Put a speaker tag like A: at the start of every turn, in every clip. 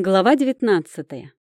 A: Глава девятнадцатая.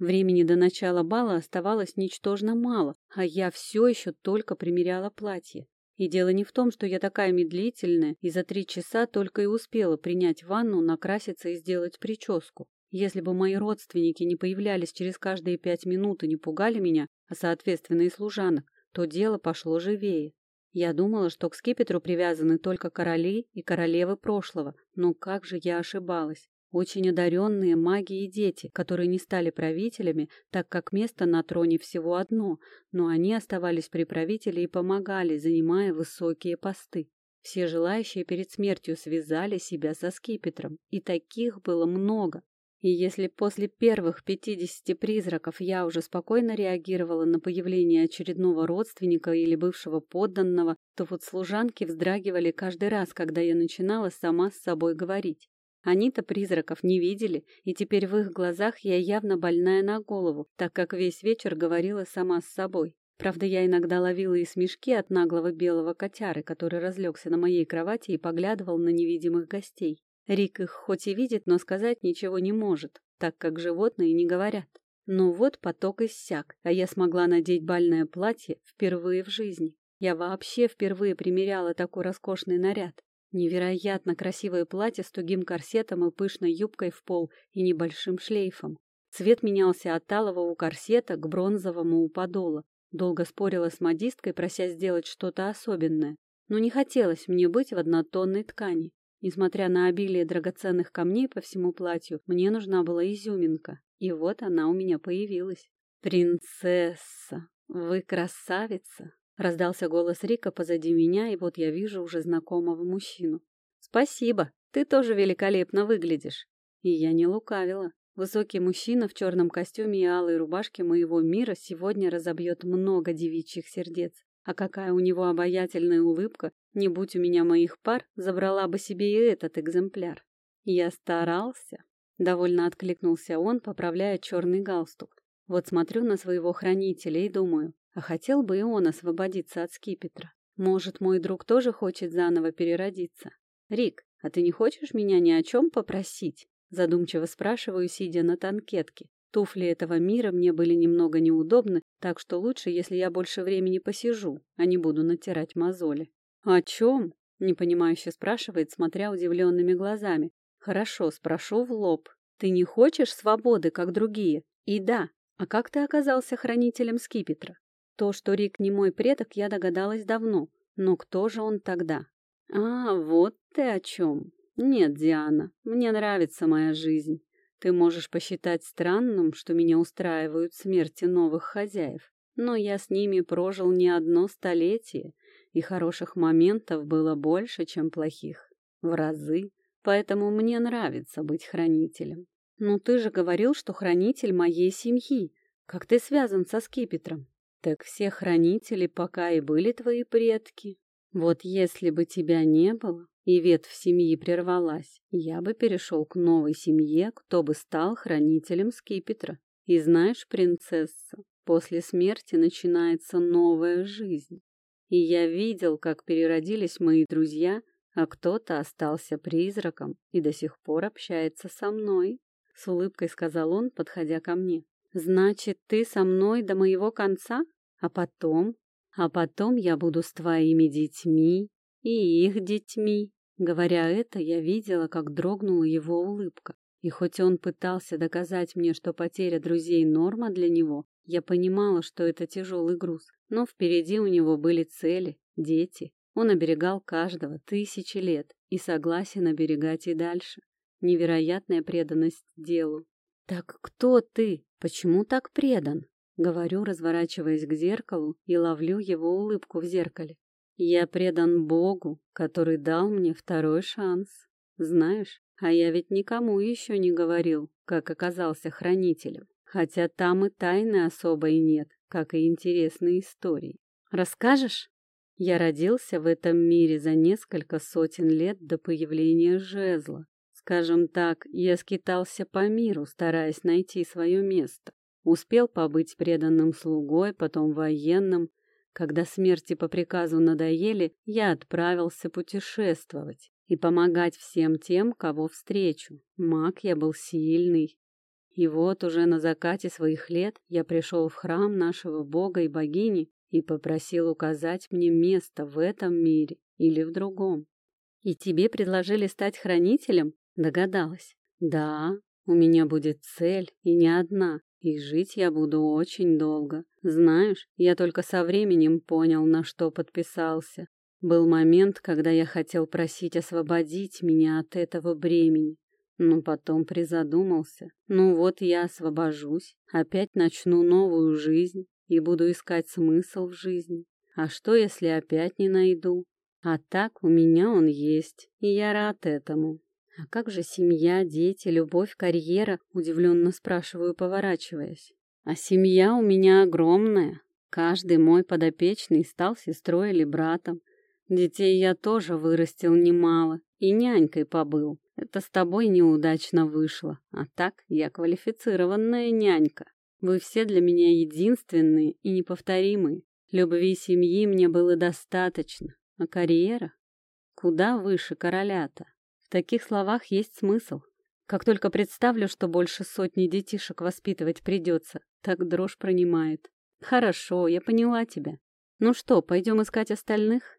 A: Времени до начала бала оставалось ничтожно мало, а я все еще только примеряла платье. И дело не в том, что я такая медлительная и за три часа только и успела принять ванну, накраситься и сделать прическу. Если бы мои родственники не появлялись через каждые пять минут и не пугали меня, а соответственно и служанок, то дело пошло живее. Я думала, что к скипетру привязаны только короли и королевы прошлого, но как же я ошибалась. Очень одаренные маги и дети, которые не стали правителями, так как место на троне всего одно, но они оставались при правителе и помогали, занимая высокие посты. Все желающие перед смертью связали себя со скипетром, и таких было много. И если после первых пятидесяти призраков я уже спокойно реагировала на появление очередного родственника или бывшего подданного, то вот служанки вздрагивали каждый раз, когда я начинала сама с собой говорить. Они-то призраков не видели, и теперь в их глазах я явно больная на голову, так как весь вечер говорила сама с собой. Правда, я иногда ловила и смешки от наглого белого котяры, который разлегся на моей кровати и поглядывал на невидимых гостей. Рик их хоть и видит, но сказать ничего не может, так как животные не говорят. Но вот поток иссяк, а я смогла надеть бальное платье впервые в жизни. Я вообще впервые примеряла такой роскошный наряд. Невероятно красивое платье с тугим корсетом и пышной юбкой в пол и небольшим шлейфом. Цвет менялся от талого у корсета к бронзовому у подола. Долго спорила с модисткой, прося сделать что-то особенное. Но не хотелось мне быть в однотонной ткани. Несмотря на обилие драгоценных камней по всему платью, мне нужна была изюминка. И вот она у меня появилась. «Принцесса, вы красавица!» Раздался голос Рика позади меня, и вот я вижу уже знакомого мужчину. «Спасибо, ты тоже великолепно выглядишь». И я не лукавила. Высокий мужчина в черном костюме и алой рубашке моего мира сегодня разобьет много девичьих сердец. А какая у него обаятельная улыбка, не будь у меня моих пар, забрала бы себе и этот экземпляр. Я старался. Довольно откликнулся он, поправляя черный галстук. Вот смотрю на своего хранителя и думаю, а хотел бы и он освободиться от скипетра. Может, мой друг тоже хочет заново переродиться? Рик, а ты не хочешь меня ни о чем попросить? Задумчиво спрашиваю, сидя на танкетке. Туфли этого мира мне были немного неудобны, так что лучше, если я больше времени посижу, а не буду натирать мозоли. «О чем?» — непонимающе спрашивает, смотря удивленными глазами. «Хорошо, спрошу в лоб. Ты не хочешь свободы, как другие? И да, а как ты оказался хранителем скипетра? То, что Рик не мой предок, я догадалась давно. Но кто же он тогда? А, вот ты о чем. Нет, Диана, мне нравится моя жизнь. Ты можешь посчитать странным, что меня устраивают смерти новых хозяев. Но я с ними прожил не одно столетие, и хороших моментов было больше, чем плохих. В разы. Поэтому мне нравится быть хранителем. Но ты же говорил, что хранитель моей семьи. Как ты связан со скипетром? Так все хранители пока и были твои предки. Вот если бы тебя не было, и ветвь семьи прервалась, я бы перешел к новой семье, кто бы стал хранителем скипетра. И знаешь, принцесса, после смерти начинается новая жизнь. И я видел, как переродились мои друзья, а кто-то остался призраком и до сих пор общается со мной. С улыбкой сказал он, подходя ко мне. Значит, ты со мной до моего конца? А потом? А потом я буду с твоими детьми и их детьми. Говоря это, я видела, как дрогнула его улыбка. И хоть он пытался доказать мне, что потеря друзей норма для него, я понимала, что это тяжелый груз. Но впереди у него были цели, дети. Он оберегал каждого тысячи лет и согласен оберегать и дальше. Невероятная преданность делу. «Так кто ты? Почему так предан?» Говорю, разворачиваясь к зеркалу и ловлю его улыбку в зеркале. Я предан Богу, который дал мне второй шанс. Знаешь, а я ведь никому еще не говорил, как оказался хранителем. Хотя там и тайны особой нет, как и интересные истории. Расскажешь? Я родился в этом мире за несколько сотен лет до появления жезла. Скажем так, я скитался по миру, стараясь найти свое место. Успел побыть преданным слугой, потом военным. Когда смерти по приказу надоели, я отправился путешествовать. и помогать всем тем, кого встречу. Маг я был сильный. И вот уже на закате своих лет я пришел в храм нашего бога и богини и попросил указать мне место в этом мире или в другом. И тебе предложили стать хранителем? Догадалась. Да, у меня будет цель, и не одна, и жить я буду очень долго. Знаешь, я только со временем понял, на что подписался. Был момент, когда я хотел просить освободить меня от этого бремени. Но потом призадумался. Ну вот я освобожусь, опять начну новую жизнь и буду искать смысл в жизни. А что, если опять не найду? А так у меня он есть, и я рад этому. А как же семья, дети, любовь, карьера? Удивленно спрашиваю, поворачиваясь. А семья у меня огромная. Каждый мой подопечный стал сестрой или братом. Детей я тоже вырастил немало и нянькой побыл. Это с тобой неудачно вышло, а так я квалифицированная нянька. Вы все для меня единственные и неповторимые. Любви семьи мне было достаточно, а карьера? Куда выше короля-то? Таких словах есть смысл. Как только представлю, что больше сотни детишек воспитывать придется, так дрожь пронимает. Хорошо, я поняла тебя. Ну что, пойдем искать остальных?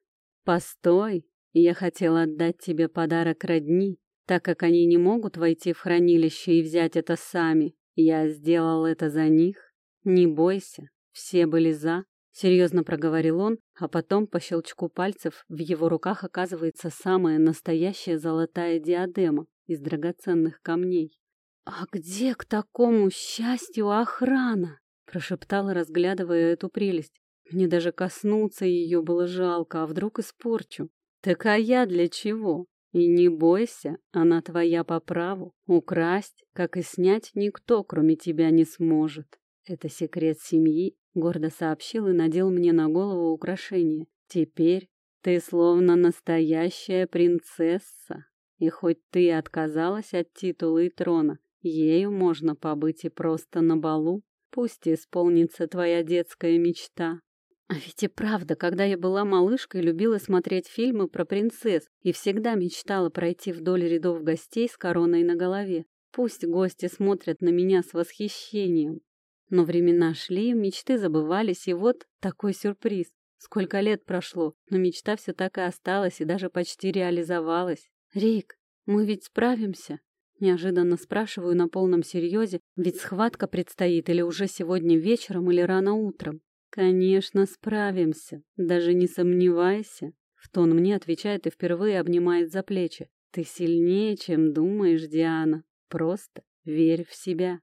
A: «Постой, я хотела отдать тебе подарок родни, так как они не могут войти в хранилище и взять это сами. Я сделал это за них. Не бойся, все были за». Серьезно проговорил он, а потом по щелчку пальцев в его руках оказывается самая настоящая золотая диадема из драгоценных камней. «А где к такому счастью охрана?» прошептала, разглядывая эту прелесть. Мне даже коснуться ее было жалко, а вдруг испорчу. Так а я для чего? И не бойся, она твоя по праву. Украсть, как и снять, никто, кроме тебя, не сможет. Это секрет семьи, гордо сообщил и надел мне на голову украшение. Теперь ты словно настоящая принцесса. И хоть ты отказалась от титула и трона, ею можно побыть и просто на балу. Пусть исполнится твоя детская мечта. А ведь и правда, когда я была малышкой, любила смотреть фильмы про принцесс и всегда мечтала пройти вдоль рядов гостей с короной на голове. Пусть гости смотрят на меня с восхищением. Но времена шли, мечты забывались, и вот такой сюрприз. Сколько лет прошло, но мечта все так и осталась и даже почти реализовалась. «Рик, мы ведь справимся?» Неожиданно спрашиваю на полном серьезе, ведь схватка предстоит или уже сегодня вечером, или рано утром. «Конечно, справимся, даже не сомневайся», — в тон мне отвечает и впервые обнимает за плечи. «Ты сильнее, чем думаешь, Диана. Просто верь в себя».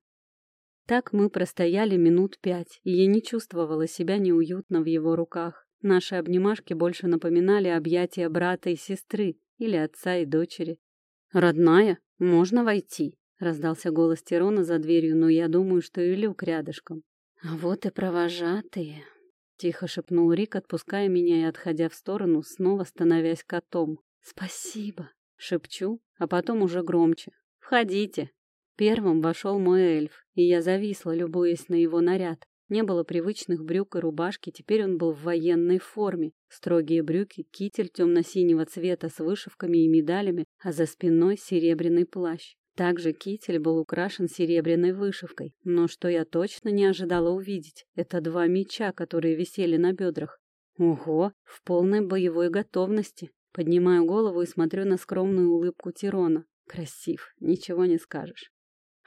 A: Так мы простояли минут пять, и я не чувствовала себя неуютно в его руках. Наши обнимашки больше напоминали объятия брата и сестры или отца и дочери. «Родная, можно войти?» — раздался голос Тирона за дверью, но я думаю, что и Люк рядышком. «А вот и провожатые», — тихо шепнул Рик, отпуская меня и отходя в сторону, снова становясь котом. «Спасибо», — шепчу, а потом уже громче. «Входите». Первым вошел мой эльф, и я зависла, любуясь на его наряд. Не было привычных брюк и рубашки, теперь он был в военной форме. Строгие брюки, китель темно-синего цвета с вышивками и медалями, а за спиной серебряный плащ. Также китель был украшен серебряной вышивкой, но что я точно не ожидала увидеть, это два меча, которые висели на бедрах. Ого, в полной боевой готовности. Поднимаю голову и смотрю на скромную улыбку Тирона. Красив, ничего не скажешь.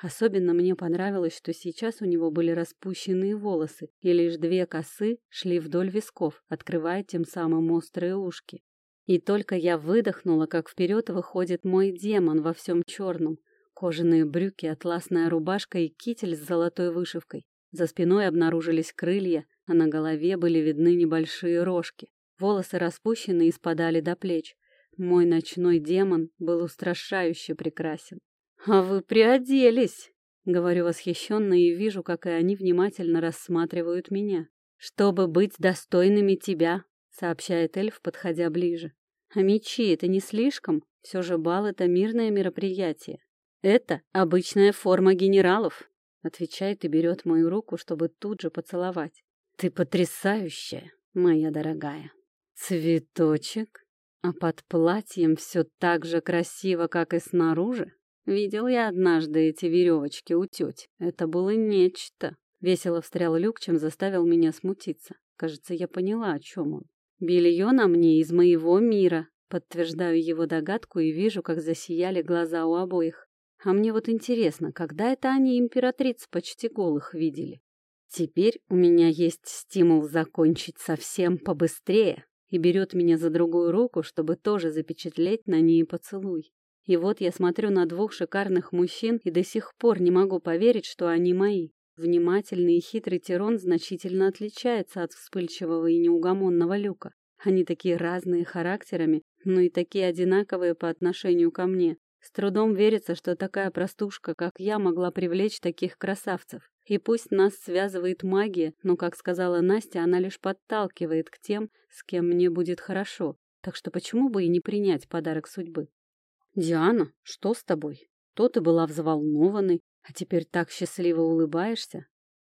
A: Особенно мне понравилось, что сейчас у него были распущенные волосы, и лишь две косы шли вдоль висков, открывая тем самым острые ушки. И только я выдохнула, как вперед выходит мой демон во всем черном, Кожаные брюки, атласная рубашка и китель с золотой вышивкой. За спиной обнаружились крылья, а на голове были видны небольшие рожки. Волосы распущены и спадали до плеч. Мой ночной демон был устрашающе прекрасен. «А вы приоделись!» — говорю восхищенно и вижу, как и они внимательно рассматривают меня. «Чтобы быть достойными тебя», — сообщает эльф, подходя ближе. «А мечи — это не слишком? Все же бал — это мирное мероприятие. «Это обычная форма генералов», — отвечает и берет мою руку, чтобы тут же поцеловать. «Ты потрясающая, моя дорогая». «Цветочек?» А под платьем все так же красиво, как и снаружи? Видел я однажды эти веревочки у тети. Это было нечто. Весело встрял Люк, чем заставил меня смутиться. Кажется, я поняла, о чем он. Белье на мне из моего мира. Подтверждаю его догадку и вижу, как засияли глаза у обоих. А мне вот интересно, когда это они императриц почти голых видели? Теперь у меня есть стимул закончить совсем побыстрее и берет меня за другую руку, чтобы тоже запечатлеть на ней поцелуй. И вот я смотрю на двух шикарных мужчин и до сих пор не могу поверить, что они мои. Внимательный и хитрый Тирон значительно отличается от вспыльчивого и неугомонного Люка. Они такие разные характерами, но и такие одинаковые по отношению ко мне. С трудом верится, что такая простушка, как я, могла привлечь таких красавцев. И пусть нас связывает магия, но, как сказала Настя, она лишь подталкивает к тем, с кем мне будет хорошо. Так что почему бы и не принять подарок судьбы? «Диана, что с тобой? То ты была взволнованной, а теперь так счастливо улыбаешься?»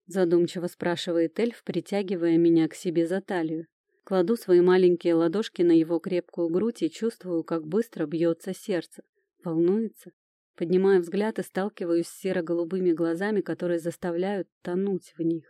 A: Задумчиво спрашивает эльф, притягивая меня к себе за талию. Кладу свои маленькие ладошки на его крепкую грудь и чувствую, как быстро бьется сердце. Волнуется. Поднимаю взгляд и сталкиваюсь с серо-голубыми глазами, которые заставляют тонуть в них.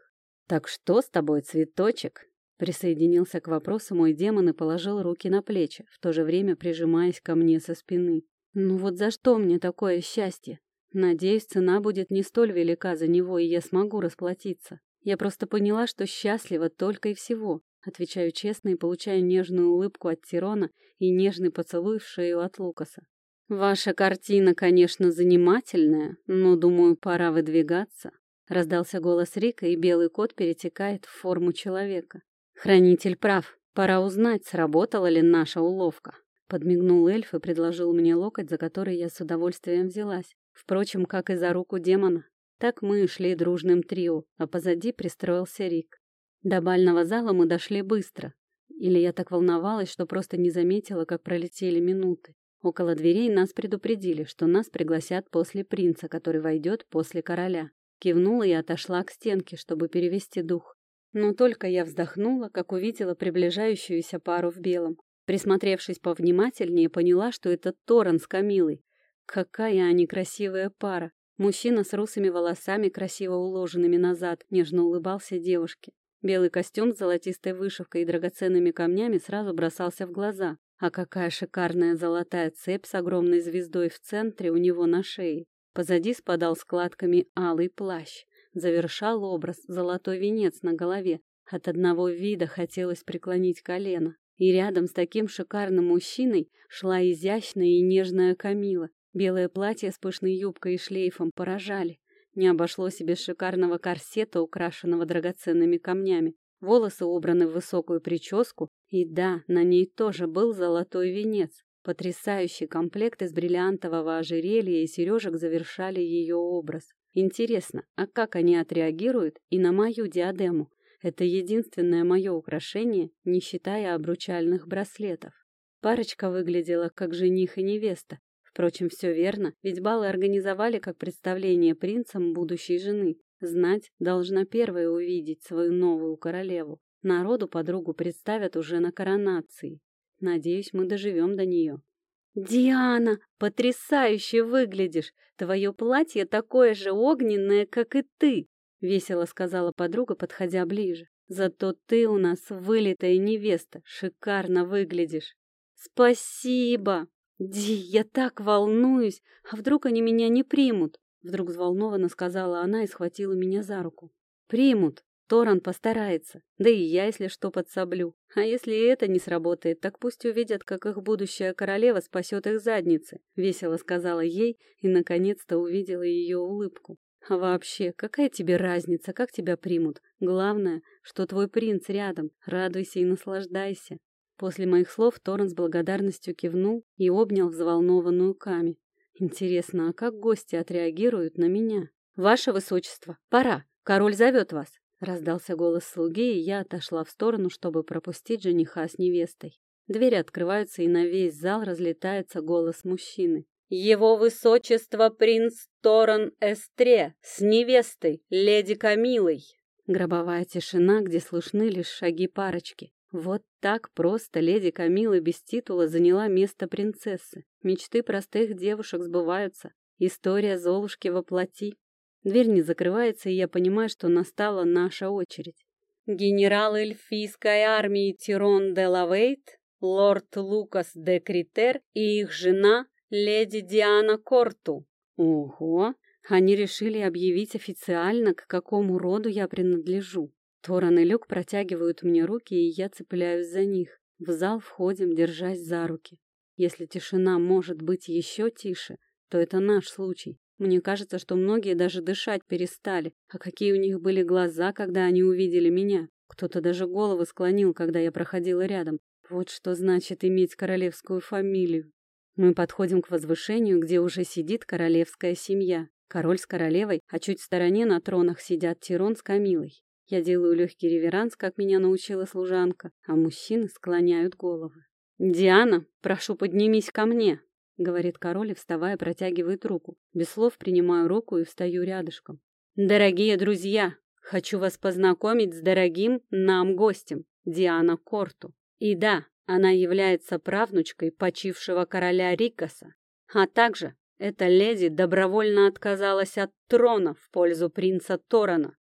A: «Так что с тобой, цветочек?» Присоединился к вопросу мой демон и положил руки на плечи, в то же время прижимаясь ко мне со спины. «Ну вот за что мне такое счастье? Надеюсь, цена будет не столь велика за него, и я смогу расплатиться. Я просто поняла, что счастлива только и всего». Отвечаю честно и получаю нежную улыбку от Тирона и нежный поцелуй в шею от Лукаса. «Ваша картина, конечно, занимательная, но, думаю, пора выдвигаться», — раздался голос Рика, и белый кот перетекает в форму человека. «Хранитель прав. Пора узнать, сработала ли наша уловка». Подмигнул эльф и предложил мне локоть, за который я с удовольствием взялась. Впрочем, как и за руку демона. Так мы шли дружным трио, а позади пристроился Рик. До бального зала мы дошли быстро. Или я так волновалась, что просто не заметила, как пролетели минуты. Около дверей нас предупредили, что нас пригласят после принца, который войдет после короля. Кивнула и отошла к стенке, чтобы перевести дух. Но только я вздохнула, как увидела приближающуюся пару в белом. Присмотревшись повнимательнее, поняла, что это Торан с Камилой. Какая они красивая пара! Мужчина с русыми волосами, красиво уложенными назад, нежно улыбался девушке. Белый костюм с золотистой вышивкой и драгоценными камнями сразу бросался в глаза. А какая шикарная золотая цепь с огромной звездой в центре у него на шее. Позади спадал складками алый плащ. Завершал образ золотой венец на голове. От одного вида хотелось преклонить колено. И рядом с таким шикарным мужчиной шла изящная и нежная Камила. Белое платье с пышной юбкой и шлейфом поражали. Не обошлось без шикарного корсета, украшенного драгоценными камнями. Волосы убраны в высокую прическу, и да, на ней тоже был золотой венец. Потрясающий комплект из бриллиантового ожерелья и сережек завершали ее образ. Интересно, а как они отреагируют и на мою диадему? Это единственное мое украшение, не считая обручальных браслетов. Парочка выглядела как жених и невеста. Впрочем, все верно, ведь балы организовали как представление принцам будущей жены. Знать должна первая увидеть свою новую королеву. Народу подругу представят уже на коронации. Надеюсь, мы доживем до нее. «Диана, потрясающе выглядишь! Твое платье такое же огненное, как и ты!» — весело сказала подруга, подходя ближе. «Зато ты у нас вылитая невеста, шикарно выглядишь!» «Спасибо! Ди, я так волнуюсь! А вдруг они меня не примут?» Вдруг взволнованно сказала она и схватила меня за руку. «Примут. Торан постарается. Да и я, если что, подсоблю. А если это не сработает, так пусть увидят, как их будущая королева спасет их задницы», — весело сказала ей и, наконец-то, увидела ее улыбку. «А вообще, какая тебе разница, как тебя примут? Главное, что твой принц рядом. Радуйся и наслаждайся». После моих слов Торан с благодарностью кивнул и обнял взволнованную Ками. Интересно, а как гости отреагируют на меня? Ваше высочество, пора, король зовет вас. Раздался голос слуги, и я отошла в сторону, чтобы пропустить жениха с невестой. Двери открываются, и на весь зал разлетается голос мужчины. «Его высочество принц Торан Эстре с невестой, леди Камилой!» Гробовая тишина, где слышны лишь шаги парочки. Вот так просто леди Камила без титула заняла место принцессы. Мечты простых девушек сбываются. История Золушки воплоти. Дверь не закрывается, и я понимаю, что настала наша очередь. Генерал эльфийской армии Тирон де Лавейт, лорд Лукас де Критер и их жена леди Диана Корту. Ого! Они решили объявить официально, к какому роду я принадлежу. Торан и Люк протягивают мне руки, и я цепляюсь за них. В зал входим, держась за руки. Если тишина может быть еще тише, то это наш случай. Мне кажется, что многие даже дышать перестали. А какие у них были глаза, когда они увидели меня. Кто-то даже голову склонил, когда я проходила рядом. Вот что значит иметь королевскую фамилию. Мы подходим к возвышению, где уже сидит королевская семья. Король с королевой, а чуть в стороне на тронах сидят Тирон с Камилой. Я делаю легкий реверанс, как меня научила служанка, а мужчины склоняют головы. «Диана, прошу, поднимись ко мне», — говорит король и, вставая, протягивает руку. Без слов принимаю руку и встаю рядышком. «Дорогие друзья, хочу вас познакомить с дорогим нам гостем, Диана Корту. И да, она является правнучкой почившего короля Рикаса, а также эта леди добровольно отказалась от трона в пользу принца Торана,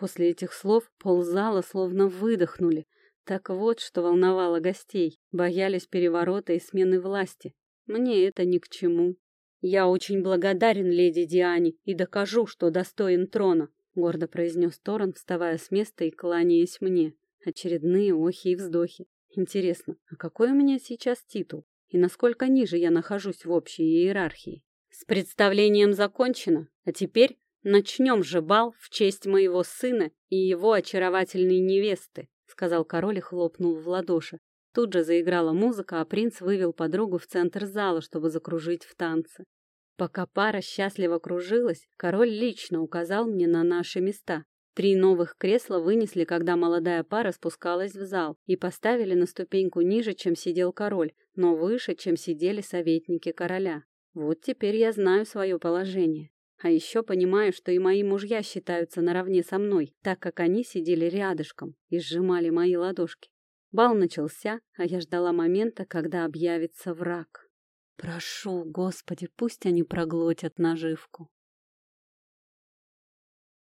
A: После этих слов ползала словно выдохнули. Так вот, что волновало гостей. Боялись переворота и смены власти. Мне это ни к чему. «Я очень благодарен леди Диане и докажу, что достоин трона», — гордо произнес Торан, вставая с места и кланяясь мне. Очередные охи и вздохи. Интересно, а какой у меня сейчас титул? И насколько ниже я нахожусь в общей иерархии? С представлением закончено, а теперь «Начнем же бал в честь моего сына и его очаровательной невесты», сказал король и хлопнул в ладоши. Тут же заиграла музыка, а принц вывел подругу в центр зала, чтобы закружить в танце. Пока пара счастливо кружилась, король лично указал мне на наши места. Три новых кресла вынесли, когда молодая пара спускалась в зал, и поставили на ступеньку ниже, чем сидел король, но выше, чем сидели советники короля. Вот теперь я знаю свое положение. А еще понимаю, что и мои мужья считаются наравне со мной, так как они сидели рядышком и сжимали мои ладошки. Бал начался, а я ждала момента, когда объявится враг. Прошу, Господи, пусть они проглотят наживку.